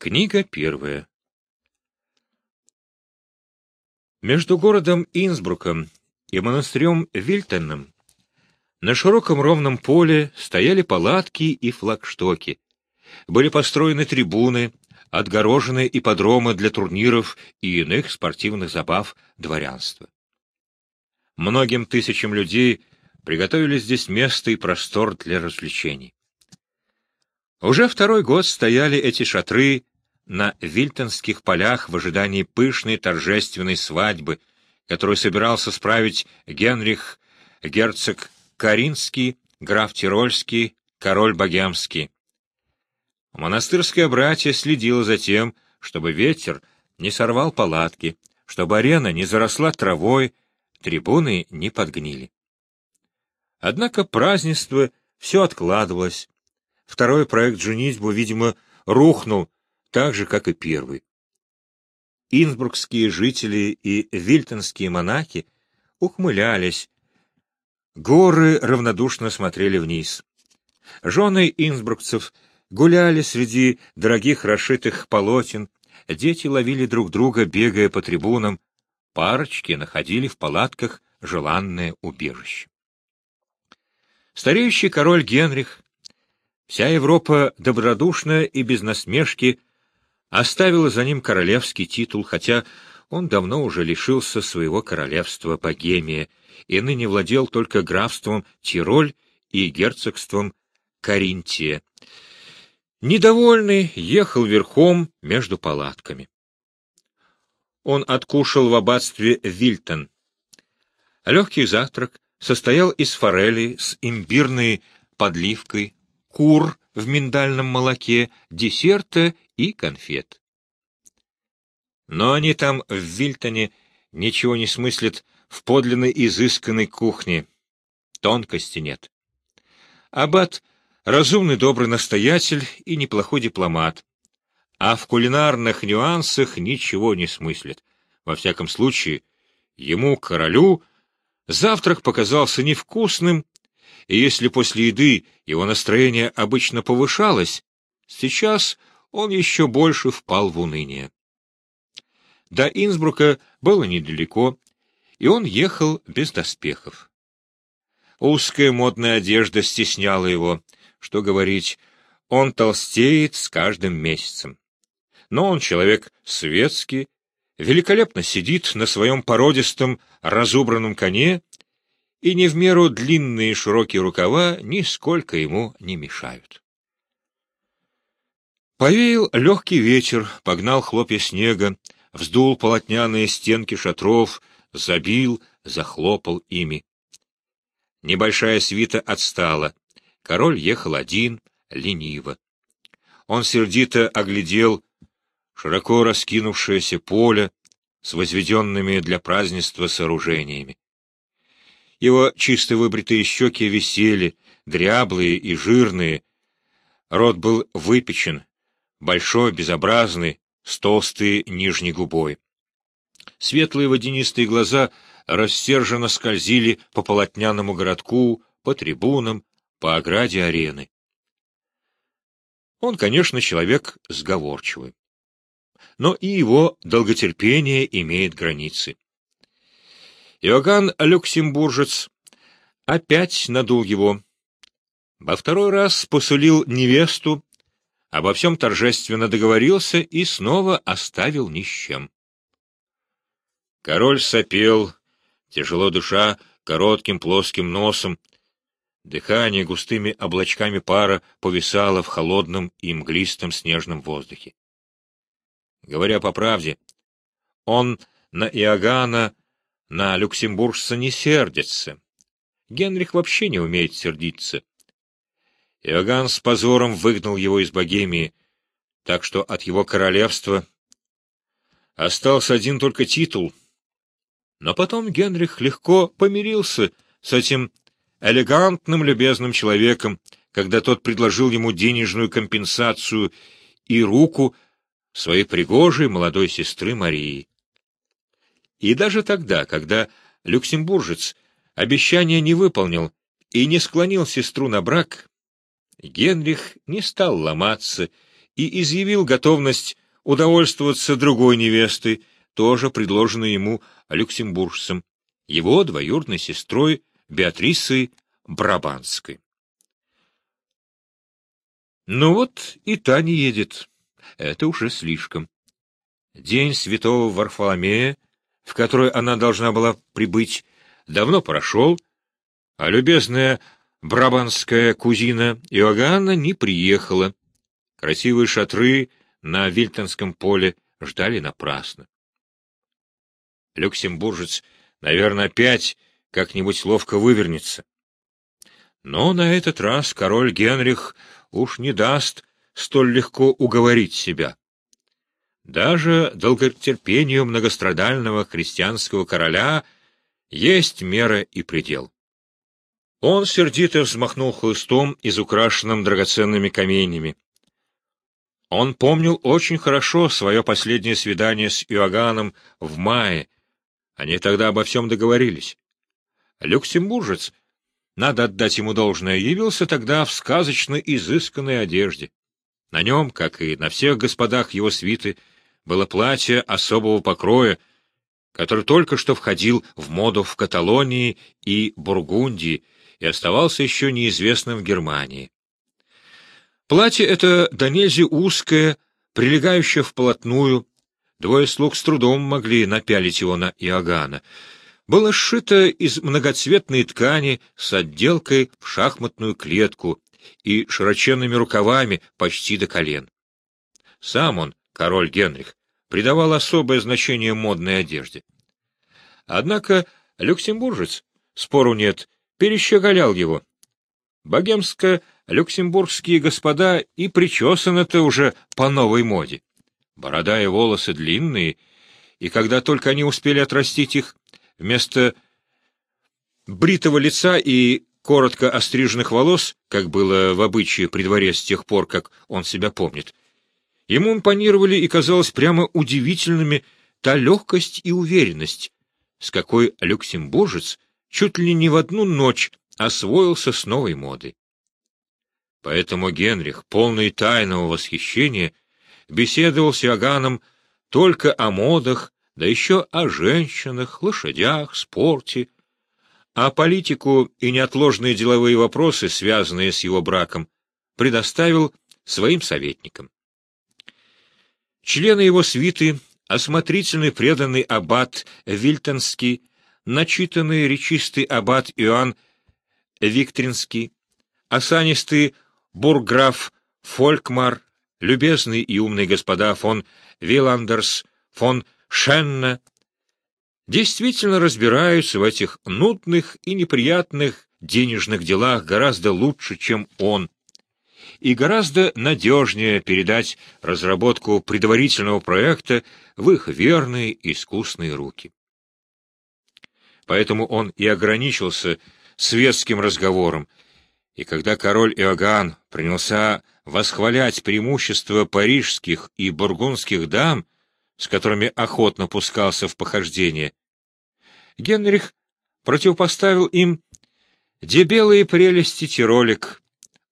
Книга первая. Между городом Инсбруком и монастырем Вильтенном на широком ровном поле стояли палатки и флагштоки. Были построены трибуны, отгорожены ипподромы для турниров и иных спортивных забав дворянства. Многим тысячам людей приготовили здесь место и простор для развлечений. Уже второй год стояли эти шатры на Вильтонских полях в ожидании пышной торжественной свадьбы, которую собирался справить Генрих, герцог Каринский, граф Тирольский, король Богемский. Монастырское братье следило за тем, чтобы ветер не сорвал палатки, чтобы арена не заросла травой, трибуны не подгнили. Однако празднество все откладывалось, Второй проект «Женитьбу», видимо, рухнул так же, как и первый. Инсбрукские жители и вильтонские монахи ухмылялись. Горы равнодушно смотрели вниз. Жены инсбрукцев гуляли среди дорогих расшитых полотен, дети ловили друг друга, бегая по трибунам, парочки находили в палатках желанное убежище. Стареющий король Генрих Вся Европа добродушно и без насмешки оставила за ним королевский титул, хотя он давно уже лишился своего королевства Богемия и ныне владел только графством Тироль и герцогством Каринтия. Недовольный ехал верхом между палатками. Он откушал в аббатстве Вильтон. Легкий завтрак состоял из форели с имбирной подливкой, кур в миндальном молоке, десерта и конфет. Но они там, в Вильтоне, ничего не смыслят в подлинной изысканной кухне. Тонкости нет. Аббат — разумный добрый настоятель и неплохой дипломат, а в кулинарных нюансах ничего не смыслит. Во всяком случае, ему, королю, завтрак показался невкусным и если после еды его настроение обычно повышалось, сейчас он еще больше впал в уныние. До Инсбрука было недалеко, и он ехал без доспехов. Узкая модная одежда стесняла его, что говорить, он толстеет с каждым месяцем. Но он человек светский, великолепно сидит на своем породистом разубранном коне и не в меру длинные широкие рукава нисколько ему не мешают. Повеял легкий ветер, погнал хлопья снега, вздул полотняные стенки шатров, забил, захлопал ими. Небольшая свита отстала. Король ехал один, лениво. Он сердито оглядел широко раскинувшееся поле с возведенными для празднества сооружениями. Его чисто выбритые щеки висели, дряблые и жирные. Рот был выпечен, большой, безобразный, с толстой нижней губой. Светлые водянистые глаза рассерженно скользили по полотняному городку, по трибунам, по ограде арены. Он, конечно, человек сговорчивый. Но и его долготерпение имеет границы. Иоганн Люксембуржец опять надул его. Во второй раз посулил невесту, обо всем торжественно договорился и снова оставил ни с чем. Король сопел, тяжело душа, коротким плоским носом. Дыхание густыми облачками пара повисало в холодном и мглистом снежном воздухе. Говоря по правде, он на Иоганна на люксембуржца не сердится. Генрих вообще не умеет сердиться. Иоганн с позором выгнал его из Богемии, так что от его королевства остался один только титул. Но потом Генрих легко помирился с этим элегантным, любезным человеком, когда тот предложил ему денежную компенсацию и руку своей пригожей молодой сестры Марии. И даже тогда, когда люксембуржец обещание не выполнил и не склонил сестру на брак, Генрих не стал ломаться и изъявил готовность удовольствоваться другой невестой, тоже предложенной ему люксембуржцем, его двоюродной сестрой Беатрисой Брабанской. Ну вот и та не едет. Это уже слишком. День святого Варфоломея, в который она должна была прибыть, давно прошел, а любезная брабанская кузина Иоганна не приехала. Красивые шатры на Вильтонском поле ждали напрасно. Люксембуржец, наверное, опять как-нибудь ловко вывернется. Но на этот раз король Генрих уж не даст столь легко уговорить себя. Даже долготерпению многострадального христианского короля есть мера и предел. Он сердито взмахнул хлыстом, изукрашенным драгоценными каменями. Он помнил очень хорошо свое последнее свидание с Иоганном в мае. Они тогда обо всем договорились. Люксембуржец надо отдать ему должное, явился тогда в сказочно изысканной одежде. На нем, как и на всех господах его свиты, было платье особого покроя, который только что входил в моду в Каталонии и Бургундии и оставался еще неизвестным в Германии. Платье это до узкое, прилегающее вплотную, двое слуг с трудом могли напялить его на Иоганна было сшито из многоцветной ткани с отделкой в шахматную клетку и широченными рукавами почти до колен. Сам он, король Генрих, придавал особое значение модной одежде. Однако люксембуржец, спору нет, перещеголял его. Богемско-люксембургские господа и причесаны-то уже по новой моде. Борода и волосы длинные, и когда только они успели отрастить их, Вместо бритого лица и коротко остриженных волос, как было в обычае при дворе с тех пор, как он себя помнит, ему импонировали и казалось прямо удивительными та легкость и уверенность, с какой люксембуржец чуть ли не в одну ночь освоился с новой модой. Поэтому Генрих, полный тайного восхищения, беседовал с Иоганном только о модах да еще о женщинах, лошадях, спорте, а политику и неотложные деловые вопросы, связанные с его браком, предоставил своим советникам. Члены его свиты, осмотрительный преданный аббат Вильтонский, начитанный речистый аббат Иоанн Виктринский, осанистый бурграф Фолькмар, любезный и умный господа фон Виландерс, фон Шенна действительно разбираются в этих нудных и неприятных денежных делах гораздо лучше, чем он, и гораздо надежнее передать разработку предварительного проекта в их верные искусные руки. Поэтому он и ограничился светским разговором, и когда король Иоганн принялся восхвалять преимущества парижских и бургундских дам, с которыми охотно пускался в похождение. Генрих противопоставил им дебелые прелести тиролик,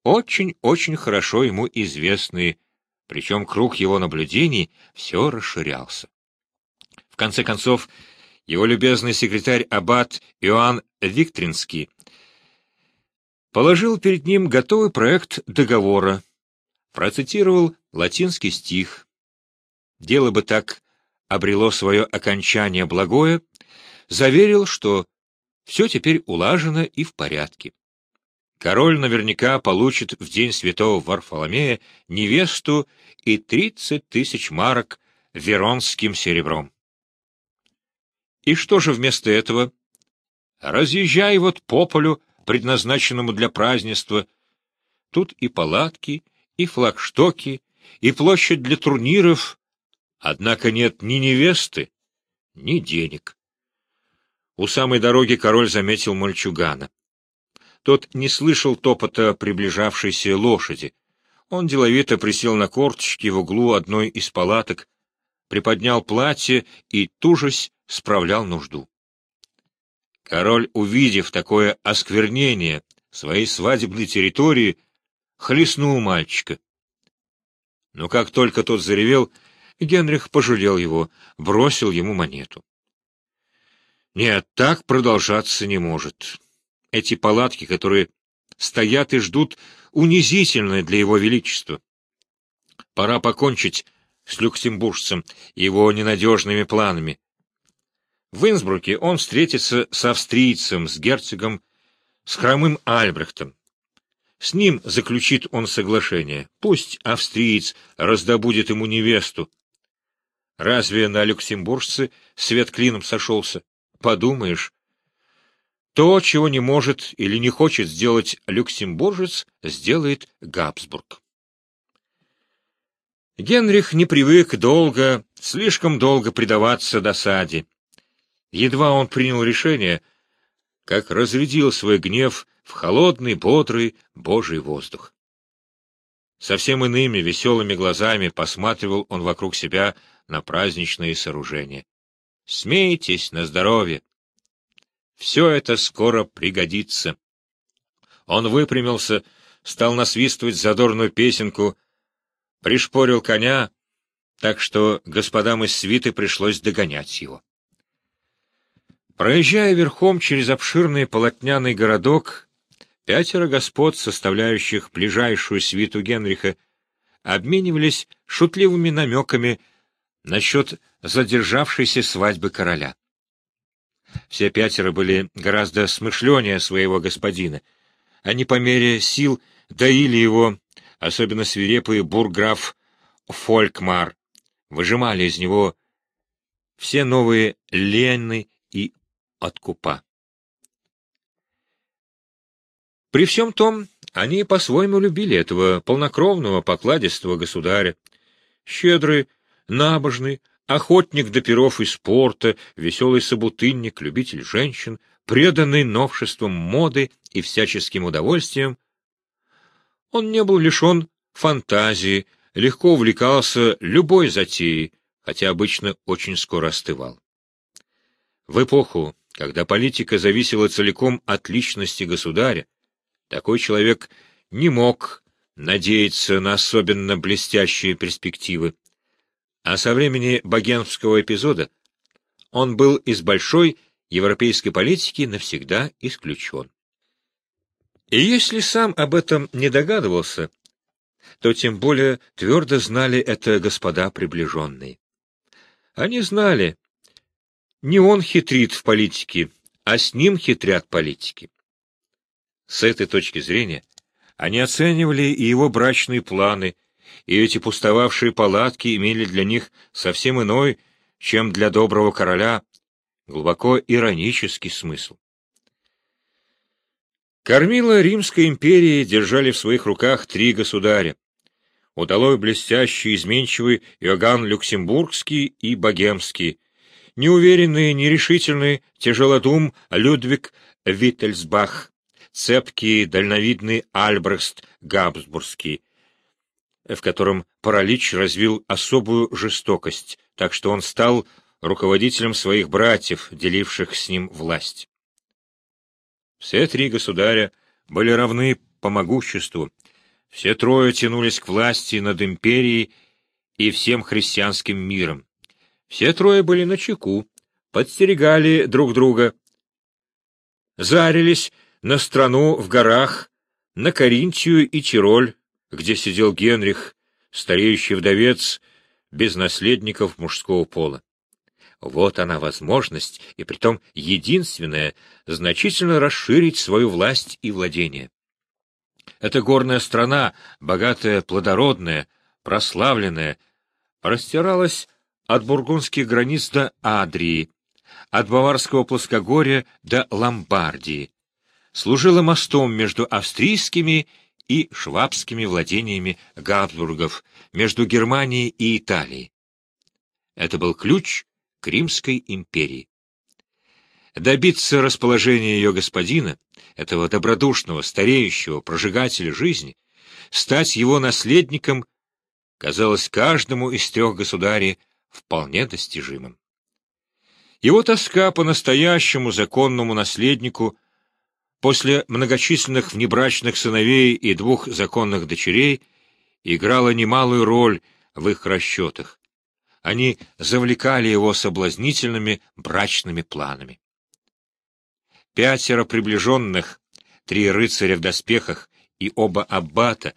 очень-очень хорошо ему известные, причем круг его наблюдений все расширялся. В конце концов, его любезный секретарь аббат Иоанн Виктринский положил перед ним готовый проект договора, процитировал латинский стих, дело бы так обрело свое окончание благое, заверил, что все теперь улажено и в порядке. Король наверняка получит в день святого Варфоломея невесту и тридцать тысяч марок веронским серебром. И что же вместо этого? Разъезжай вот по полю, предназначенному для празднества. Тут и палатки, и флагштоки, и площадь для турниров, Однако нет ни невесты, ни денег. У самой дороги король заметил мальчугана. Тот не слышал топота приближавшейся лошади. Он деловито присел на корточки в углу одной из палаток, приподнял платье и, тужась, справлял нужду. Король, увидев такое осквернение своей свадебной территории, хлестнул мальчика. Но как только тот заревел, Генрих пожалел его, бросил ему монету. Нет, так продолжаться не может. Эти палатки, которые стоят и ждут, унизительны для его величества. Пора покончить с люксембуржцем и его ненадежными планами. В Инсбруке он встретится с австрийцем, с герцогом, с хромым Альбрехтом. С ним заключит он соглашение. Пусть австриец раздобудет ему невесту. Разве на люксембуржце свет клином сошелся? Подумаешь. То, чего не может или не хочет сделать люксембуржец, сделает Габсбург. Генрих не привык долго, слишком долго предаваться досаде. Едва он принял решение, как разрядил свой гнев в холодный, бодрый, божий воздух. Совсем иными веселыми глазами посматривал он вокруг себя на праздничные сооружения. Смейтесь на здоровье. Все это скоро пригодится. Он выпрямился, стал насвистывать задорную песенку, пришпорил коня, так что господам из свиты пришлось догонять его. Проезжая верхом через обширный полотняный городок, Пятеро господ, составляющих ближайшую свиту Генриха, обменивались шутливыми намеками насчет задержавшейся свадьбы короля. Все пятеро были гораздо смышленнее своего господина. Они по мере сил доили его, особенно свирепый бурграф Фолькмар, выжимали из него все новые лены и откупа. При всем том, они по-своему любили этого полнокровного, покладистого государя. Щедрый, набожный, охотник до перов и спорта, веселый собутынник, любитель женщин, преданный новшествам моды и всяческим удовольствиям. Он не был лишен фантазии, легко увлекался любой затеей, хотя обычно очень скоро остывал. В эпоху, когда политика зависела целиком от личности государя, такой человек не мог надеяться на особенно блестящие перспективы. А со времени богемского эпизода он был из большой европейской политики навсегда исключен. И если сам об этом не догадывался, то тем более твердо знали это господа приближенные. Они знали, не он хитрит в политике, а с ним хитрят политики. С этой точки зрения они оценивали и его брачные планы, и эти пустовавшие палатки имели для них совсем иной, чем для доброго короля, глубоко иронический смысл. Кормила Римской империи держали в своих руках три государя. Удалой блестящий, изменчивый Иоганн Люксембургский и Богемский, неуверенный, нерешительный, тяжелодум Людвиг Виттельсбах, цепкий, дальновидный Альбрехт Габсбургский, в котором паралич развил особую жестокость, так что он стал руководителем своих братьев, деливших с ним власть. Все три государя были равны по могуществу, все трое тянулись к власти над империей и всем христианским миром. Все трое были на чеку, подстерегали друг друга, зарились на страну в горах, на Каринтию и Тироль, где сидел Генрих, стареющий вдовец, без наследников мужского пола. Вот она возможность, и притом единственная, значительно расширить свою власть и владение. Эта горная страна, богатая, плодородная, прославленная, простиралась от бургундских границ до Адрии, от Баварского плоскогорья до Ломбардии, служила мостом между австрийскими и швабскими владениями Габсбургов, между Германией и Италией. Это был ключ к Римской империи. Добиться расположения ее господина, этого добродушного, стареющего, прожигателя жизни, стать его наследником, казалось каждому из трех государей вполне достижимым. Его тоска по настоящему законному наследнику После многочисленных внебрачных сыновей и двух законных дочерей играла немалую роль в их расчетах. Они завлекали его соблазнительными брачными планами. Пятеро приближенных, три рыцаря в доспехах и оба аббата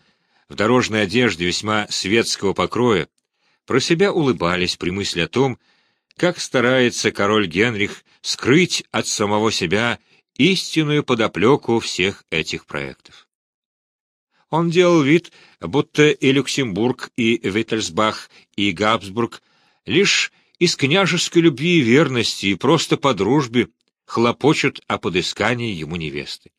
в дорожной одежде весьма светского покроя про себя улыбались при мысли о том, как старается король Генрих скрыть от самого себя истинную подоплеку всех этих проектов. Он делал вид, будто и Люксембург, и Виттельсбах, и Габсбург лишь из княжеской любви и верности и просто по дружбе хлопочут о подыскании ему невесты.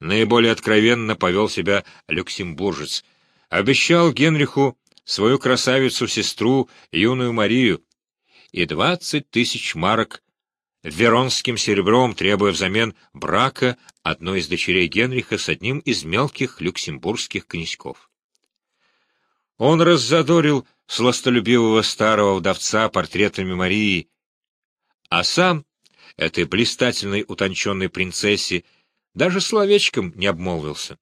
Наиболее откровенно повел себя люксембуржец, обещал Генриху свою красавицу-сестру, юную Марию, и двадцать тысяч марок веронским серебром, требуя взамен брака одной из дочерей Генриха с одним из мелких люксембургских князьков. Он раззадорил сластолюбивого старого вдовца портретами Марии, а сам, этой блистательной утонченной принцессе, даже словечком не обмолвился.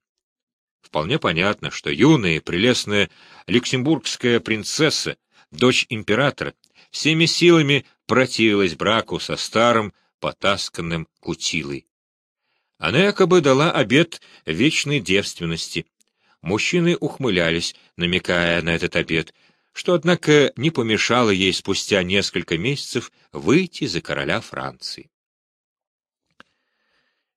Вполне понятно, что юная прелестная люксембургская принцесса, дочь императора, всеми силами противилась браку со старым, потасканным Кутилой. Она якобы дала обет вечной девственности. Мужчины ухмылялись, намекая на этот обет, что, однако, не помешало ей спустя несколько месяцев выйти за короля Франции.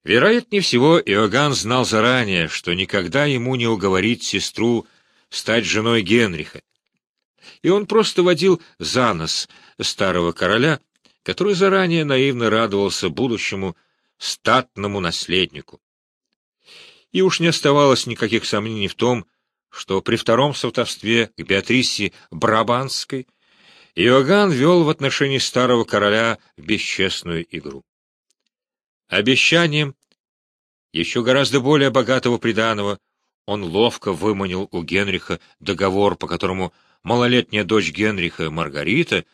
Вероятнее всего, Иоганн знал заранее, что никогда ему не уговорить сестру стать женой Генриха, и он просто водил за нос старого короля, который заранее наивно радовался будущему статному наследнику. И уж не оставалось никаких сомнений в том, что при втором сватовстве к Беатрисе Брабанской Иоганн вел в отношении старого короля бесчестную игру. Обещанием еще гораздо более богатого приданого он ловко выманил у Генриха договор, по которому малолетняя дочь Генриха Маргарита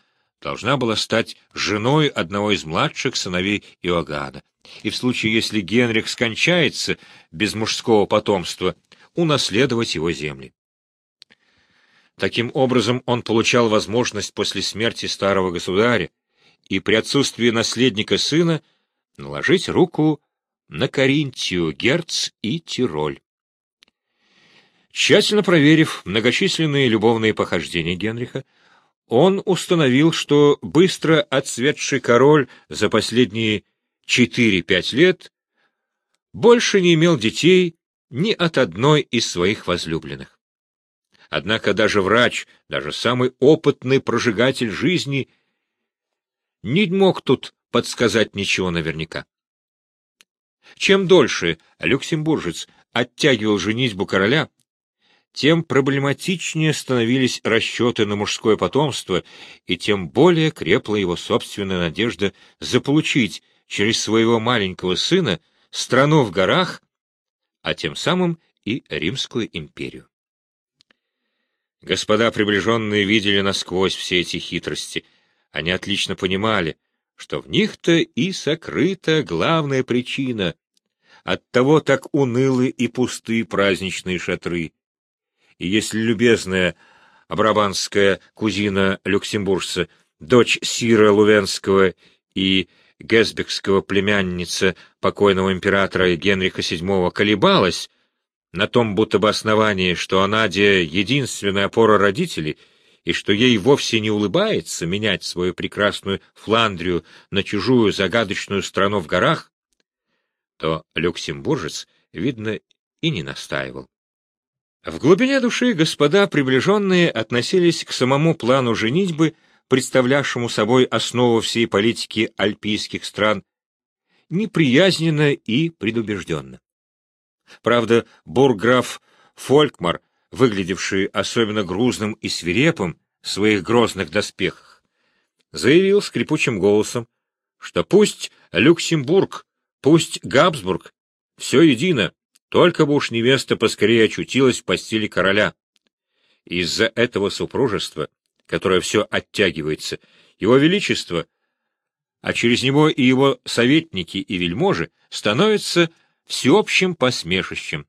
должна была стать женой одного из младших сыновей Иоганна, и в случае, если Генрих скончается без мужского потомства, унаследовать его земли. Таким образом, он получал возможность после смерти старого государя и при отсутствии наследника сына наложить руку на Каринтию, Герц и Тироль. Тщательно проверив многочисленные любовные похождения Генриха, он установил, что быстро отцветший король за последние 4-5 лет больше не имел детей ни от одной из своих возлюбленных. Однако даже врач, даже самый опытный прожигатель жизни не мог тут подсказать ничего наверняка. Чем дольше люксембуржец оттягивал женитьбу короля, тем проблематичнее становились расчеты на мужское потомство, и тем более крепла его собственная надежда заполучить через своего маленького сына страну в горах, а тем самым и Римскую империю. Господа приближенные видели насквозь все эти хитрости. Они отлично понимали, что в них-то и сокрыта главная причина. Оттого так унылы и пусты праздничные шатры и если любезная абрабанская кузина люксембуржца, дочь Сира Лувенского и Гесбекского племянница покойного императора Генриха VII колебалась, на том будто бы основании, что она де единственная опора родителей, и что ей вовсе не улыбается менять свою прекрасную Фландрию на чужую загадочную страну в горах, то люксембуржец, видно, и не настаивал. В глубине души господа приближенные относились к самому плану женитьбы, представлявшему собой основу всей политики альпийских стран, неприязненно и предубежденно. Правда, бурграф Фолькмар, выглядевший особенно грузным и свирепым в своих грозных доспехах, заявил скрипучим голосом, что пусть Люксембург, пусть Габсбург, все едино, только бы уж невеста поскорее очутилась в постели короля. Из-за этого супружества, которое все оттягивается, его величество, а через него и его советники и вельможи, становятся всеобщим посмешищем.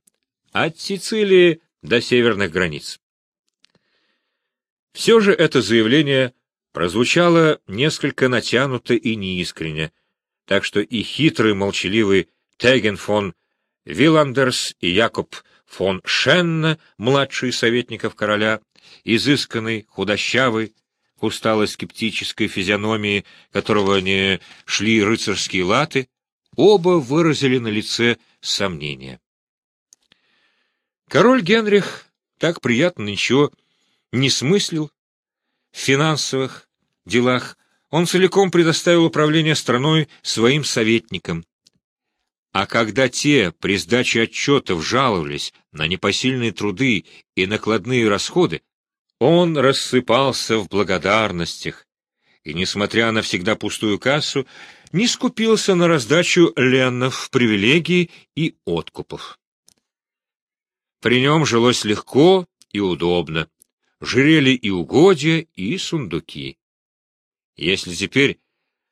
От Сицилии до северных границ. Все же это заявление прозвучало несколько натянуто и неискренне, так что и хитрый молчаливый Теген фон Виландерс и Якоб фон Шенна, младший советников короля, изысканный, худощавый, устало-скептической физиономии, которого не шли рыцарские латы, оба выразили на лице сомнения. Король Генрих так приятно ничего не смыслил в финансовых делах, он целиком предоставил управление страной своим советникам. А когда те при сдаче отчетов жаловались на непосильные труды и накладные расходы, он рассыпался в благодарностях и, несмотря на всегда пустую кассу, не скупился на раздачу ленов, привилегий и откупов. При нем жилось легко и удобно, жирели и угодья, и сундуки. Если теперь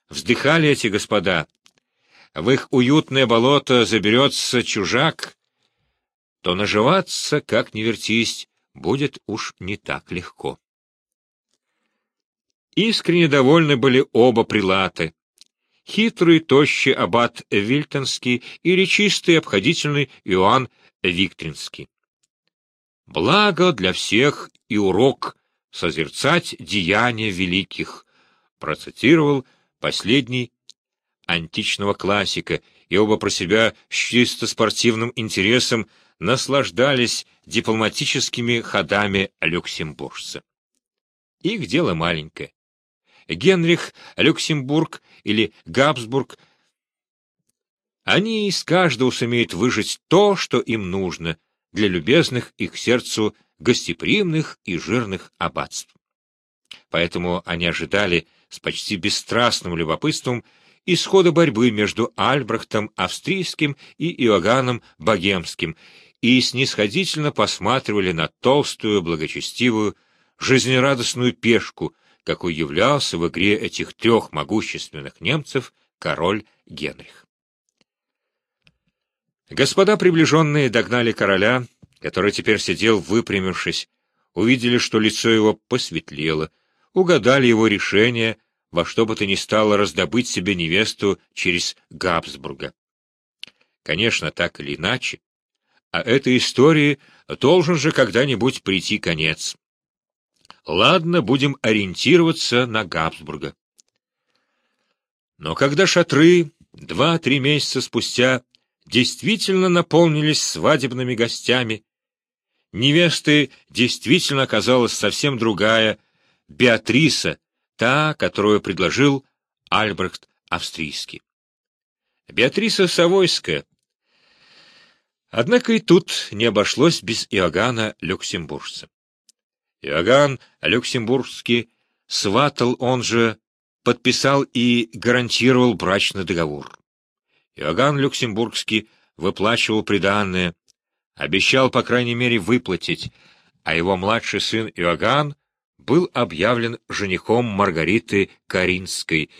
вздыхали эти господа, в их уютное болото заберется чужак, то наживаться, как ни вертись, будет уж не так легко. Искренне довольны были оба прилаты. Хитрый, тощий аббат Вильтонский и речистый, обходительный Иоанн Виктринский. Благо для всех и урок созерцать деяния великих, процитировал последний античного классика, и оба про себя с чисто спортивным интересом наслаждались дипломатическими ходами люксембуржца. Их дело маленькое. Генрих, Люксембург или Габсбург, они из каждого сумеют выжить то, что им нужно для любезных их сердцу гостеприимных и жирных аббатств. Поэтому они ожидали с почти бесстрастным любопытством исхода борьбы между Альбрехтом Австрийским и Иоганном Богемским и снисходительно посматривали на толстую, благочестивую, жизнерадостную пешку, какой являлся в игре этих трех могущественных немцев король Генрих. Господа приближенные догнали короля, который теперь сидел выпрямившись, увидели, что лицо его посветлело, угадали его решение во что бы то ни стало раздобыть себе невесту через Габсбурга. Конечно, так или иначе, а этой истории должен же когда-нибудь прийти конец. Ладно, будем ориентироваться на Габсбурга. Но когда шатры два-три месяца спустя действительно наполнились свадебными гостями, невестой действительно оказалась совсем другая, Беатриса, та, которую предложил Альбрехт Австрийский. Беатриса Савойская. Однако и тут не обошлось без Иоганна Люксембуржца. Иоганн Люксембургский сватал, он же подписал и гарантировал брачный договор. Иоганн Люксембургский выплачивал приданное, обещал, по крайней мере, выплатить, а его младший сын Иоганн был объявлен женихом Маргариты Каринской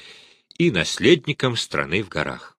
и наследником страны в горах.